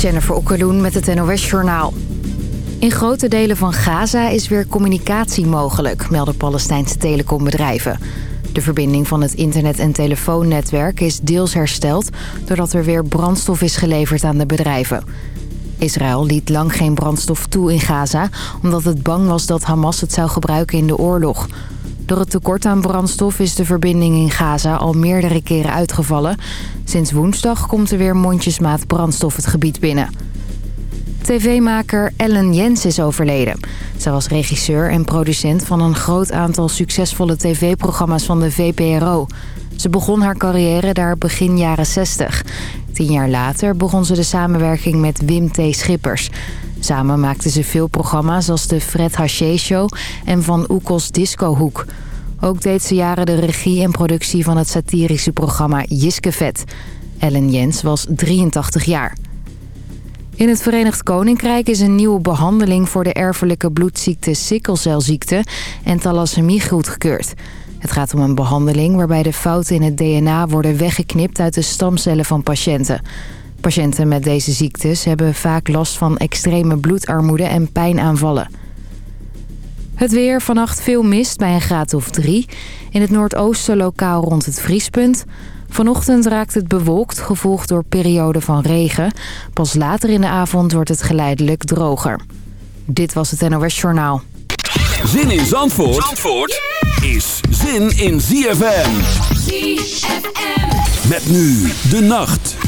Jennifer Okkeloen met het NOS Journaal. In grote delen van Gaza is weer communicatie mogelijk, melden Palestijnse telecombedrijven. De verbinding van het internet- en telefoonnetwerk is deels hersteld... doordat er weer brandstof is geleverd aan de bedrijven. Israël liet lang geen brandstof toe in Gaza... omdat het bang was dat Hamas het zou gebruiken in de oorlog. Door het tekort aan brandstof is de verbinding in Gaza al meerdere keren uitgevallen. Sinds woensdag komt er weer mondjesmaat brandstof het gebied binnen. TV-maker Ellen Jens is overleden. Zij was regisseur en producent van een groot aantal succesvolle tv-programma's van de VPRO. Ze begon haar carrière daar begin jaren 60. Tien jaar later begon ze de samenwerking met Wim T. Schippers. Samen maakten ze veel programma's als de Fred Haché Show en Van Oekels Discohoek. Ook deed ze jaren de regie en productie van het satirische programma Jiskevet. Ellen Jens was 83 jaar. In het Verenigd Koninkrijk is een nieuwe behandeling voor de erfelijke bloedziekte sikkelcelziekte en thalassemie goedgekeurd. Het gaat om een behandeling waarbij de fouten in het DNA worden weggeknipt uit de stamcellen van patiënten. Patiënten met deze ziektes hebben vaak last van extreme bloedarmoede en pijnaanvallen. Het weer, vannacht veel mist bij een graad of drie. In het noordoosten lokaal rond het vriespunt. Vanochtend raakt het bewolkt, gevolgd door perioden van regen. Pas later in de avond wordt het geleidelijk droger. Dit was het NOS Journaal. Zin in Zandvoort, Zandvoort is zin in ZFM. ZFM. Met nu de nacht.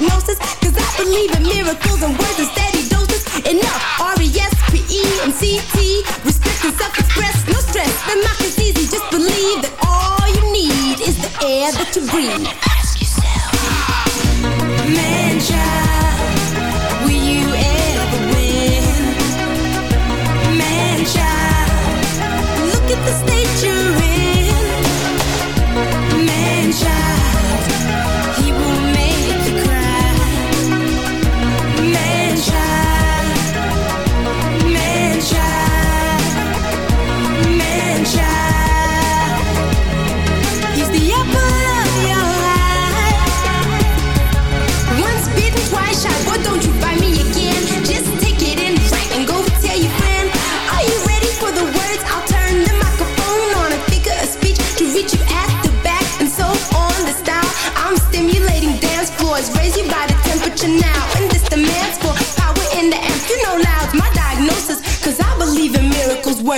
Diagnosis, cause I believe in miracles and words and steady doses. Enough, R-E-S-P-E and C-T. Respect and self-express, no stress. The knock is easy, just believe that all you need is the air that you breathe.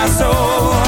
my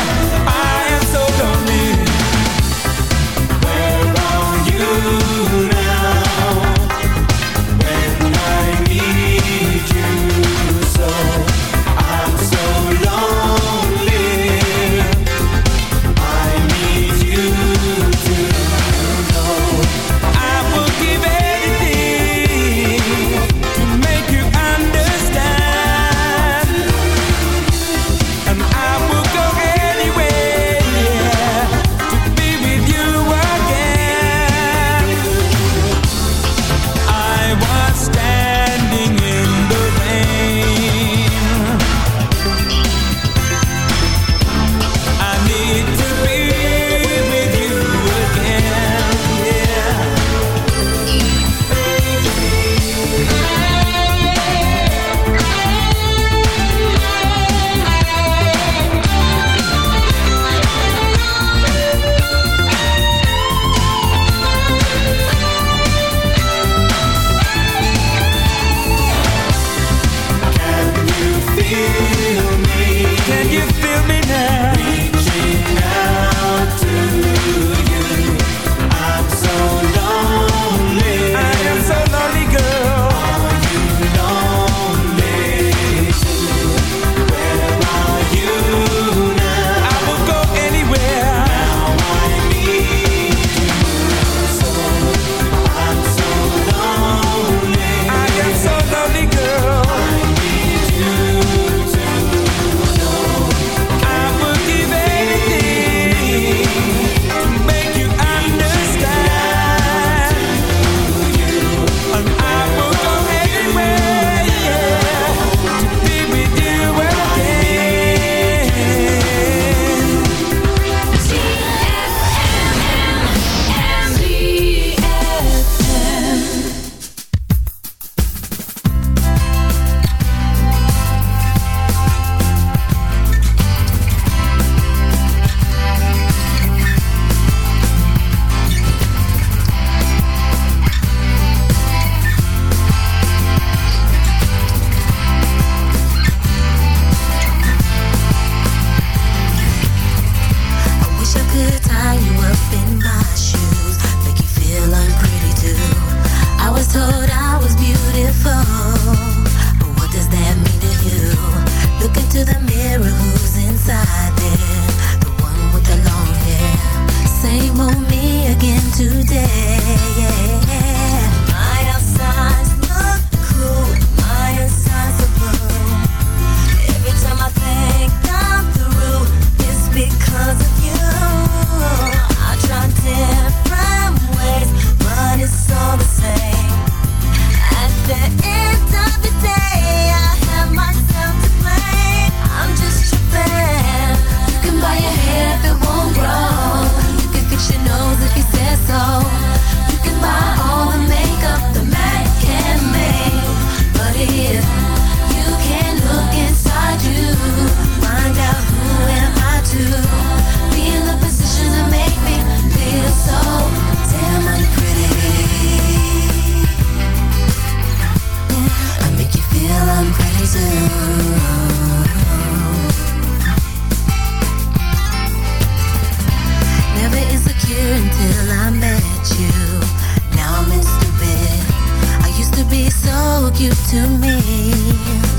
so cute to me.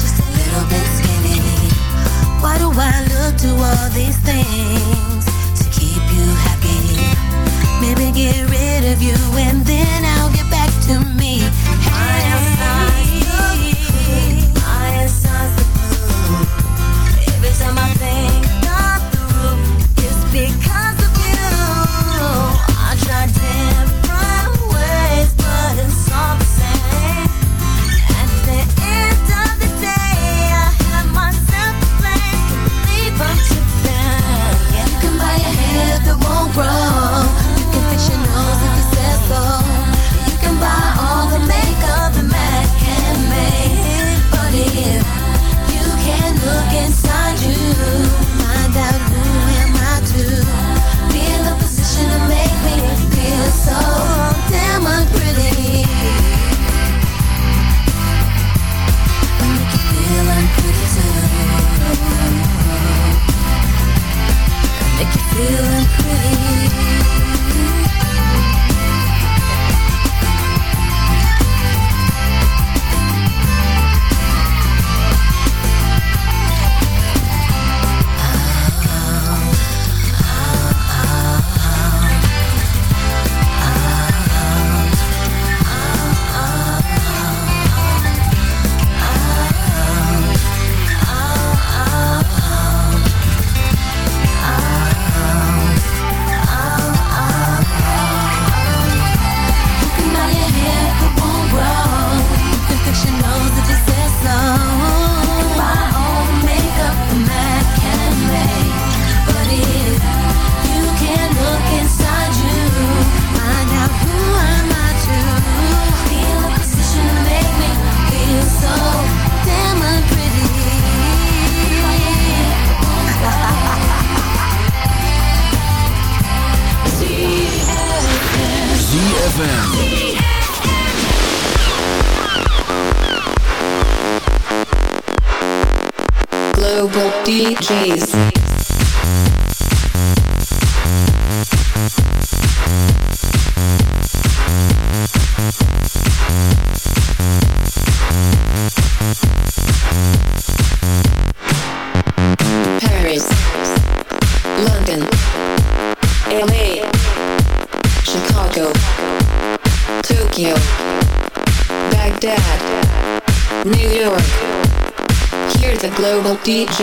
Just a little bit skinny. Why do I look to all these things to keep you happy? Maybe get rid of you and then I'll get back to me. Hey. Global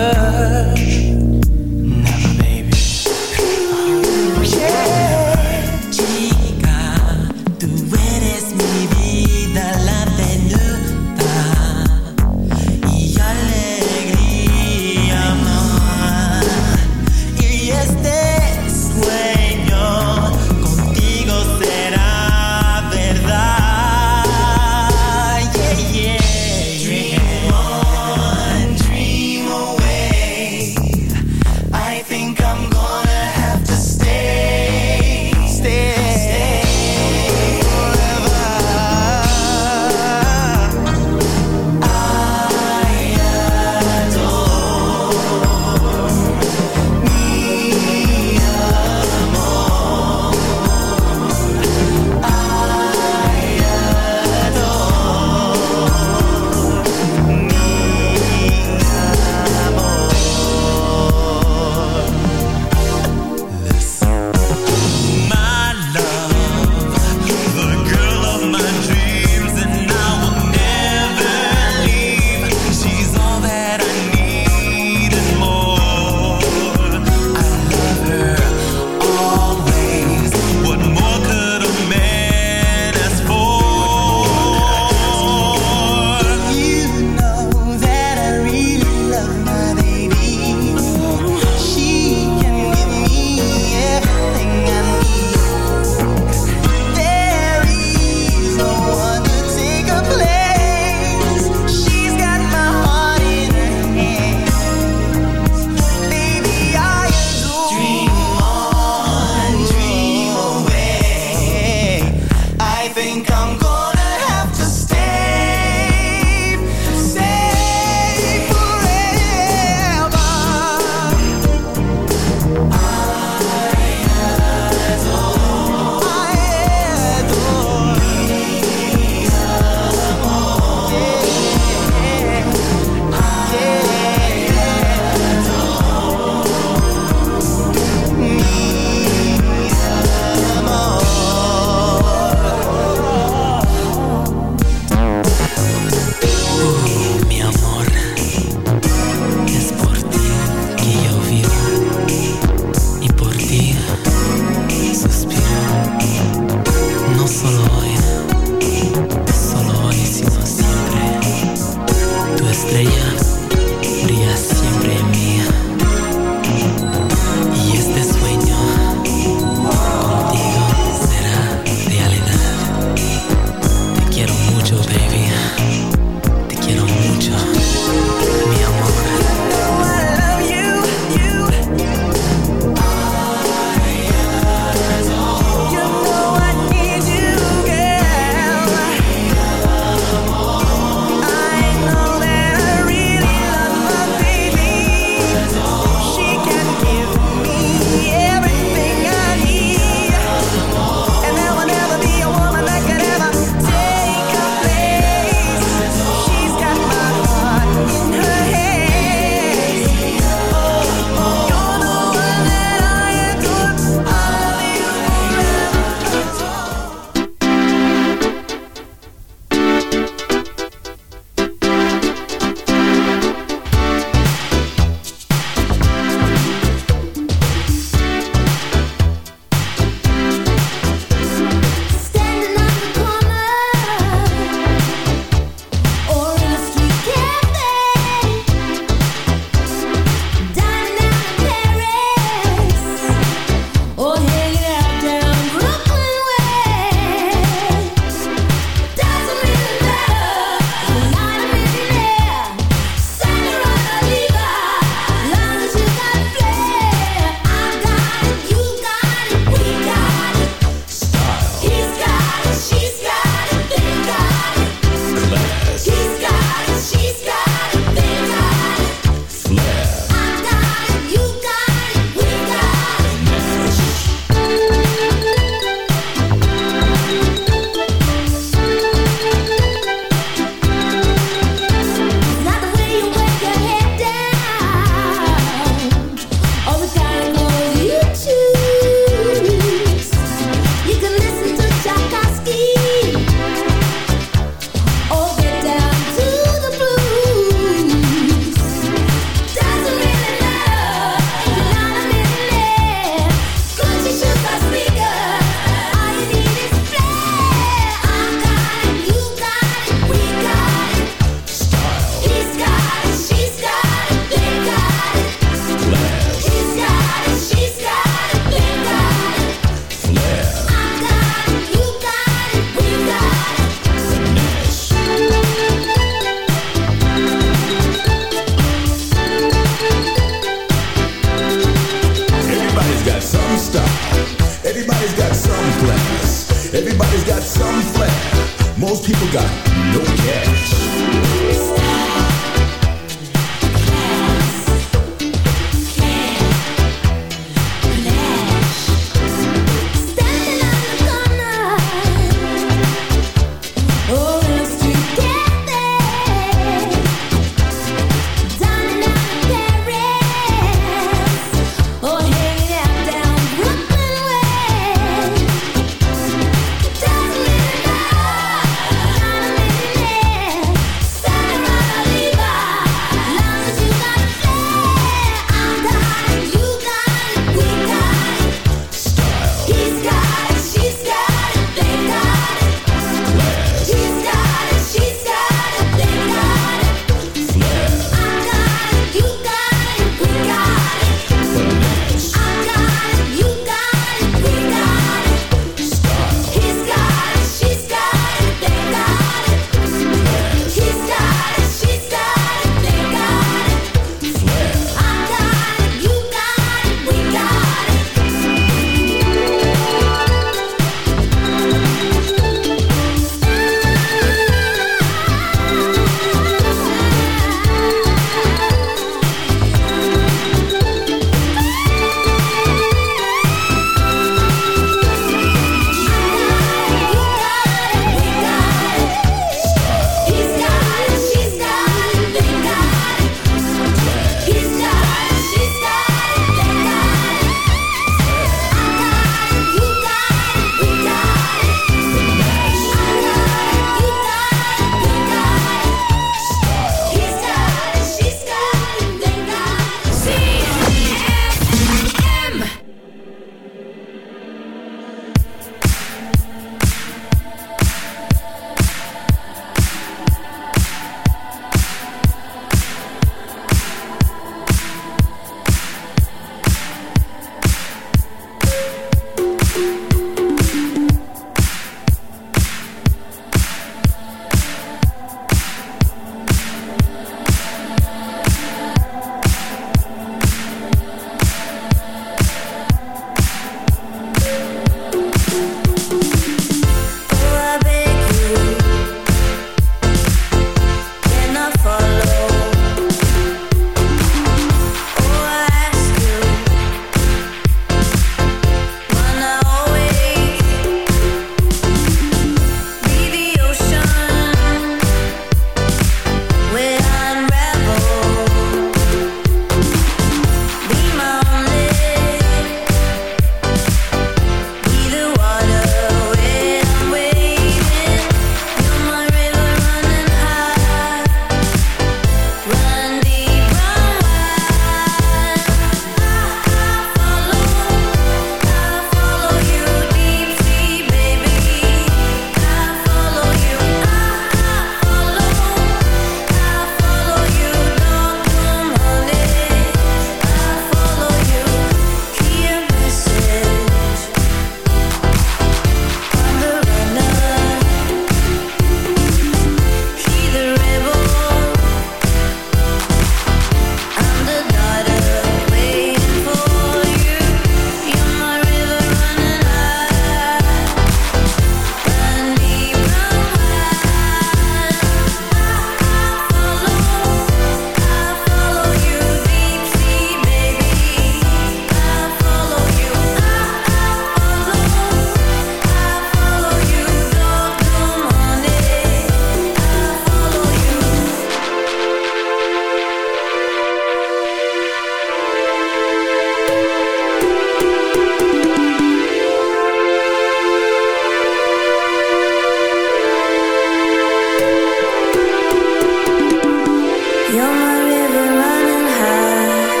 running high,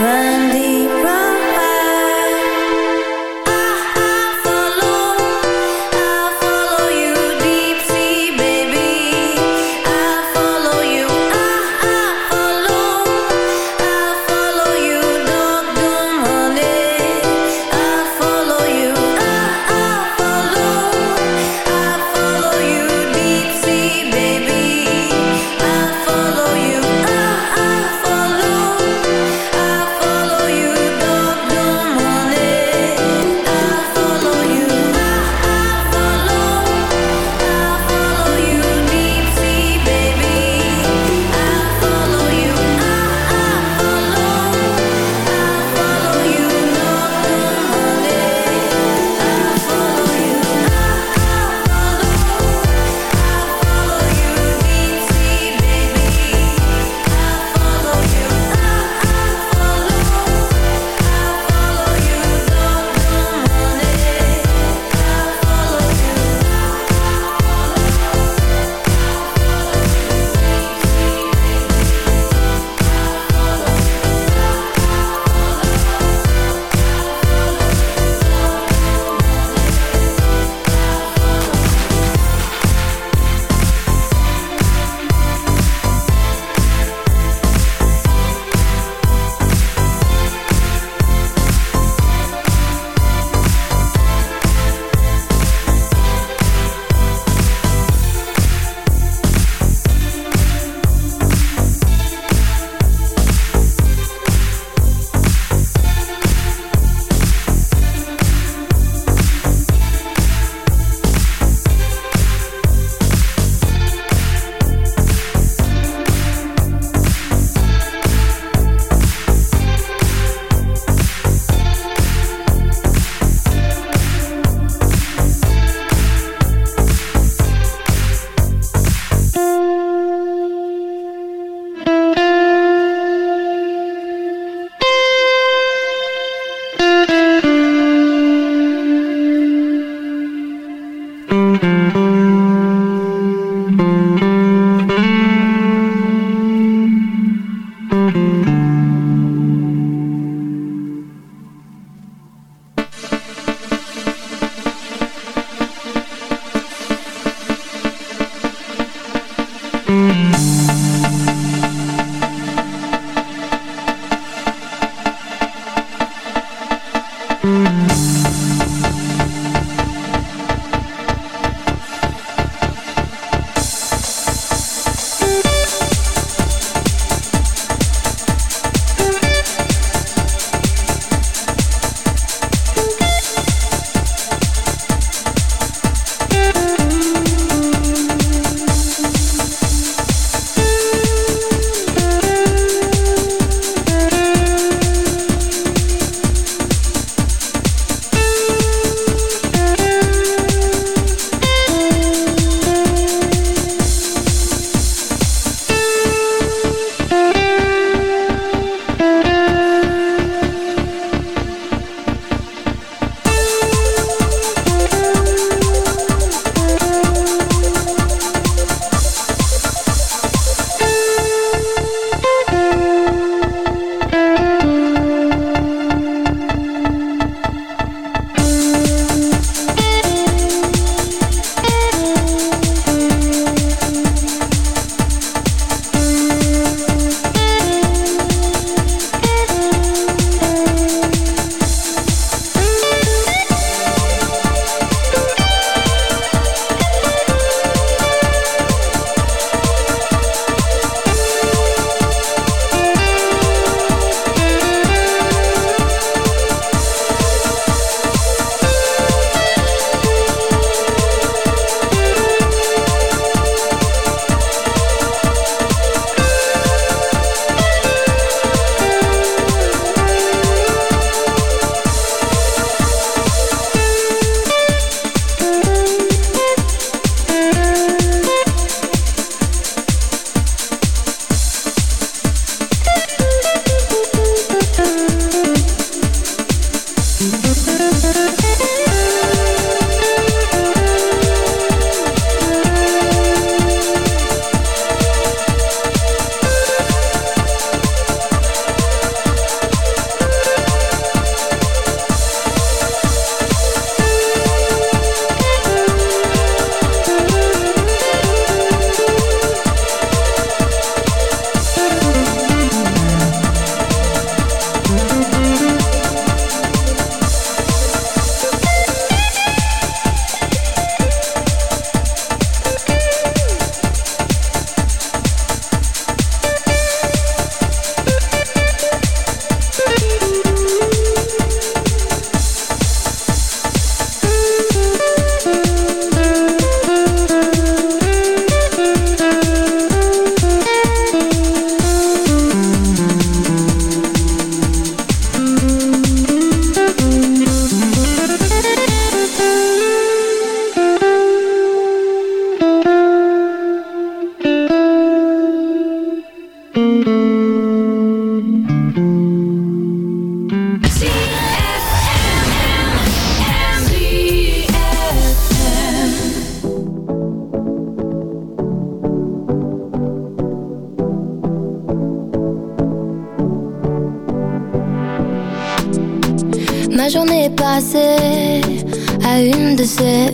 run deep.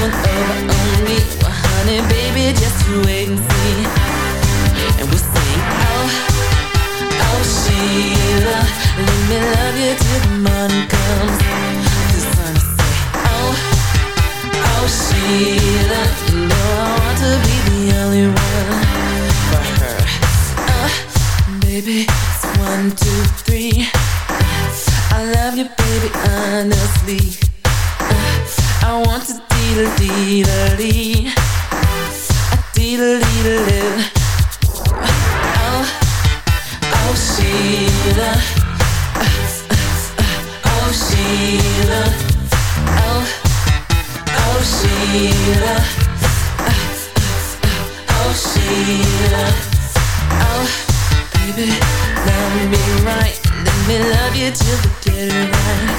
going over on me. Well, honey, baby, just you wait and see. And we'll sing, oh, oh, Sheila Let me love you till the morning comes. The sun will say, oh, oh, Sheila You know I want to be the only one for her. Oh, baby, it's one, two, three. I love you, baby, honestly. Uh, I want to diddle diddle diddle diddle diddle. Oh, oh, Sheila, oh Sheila, oh, Sheila, oh baby, love me right, let me love you till the dead of night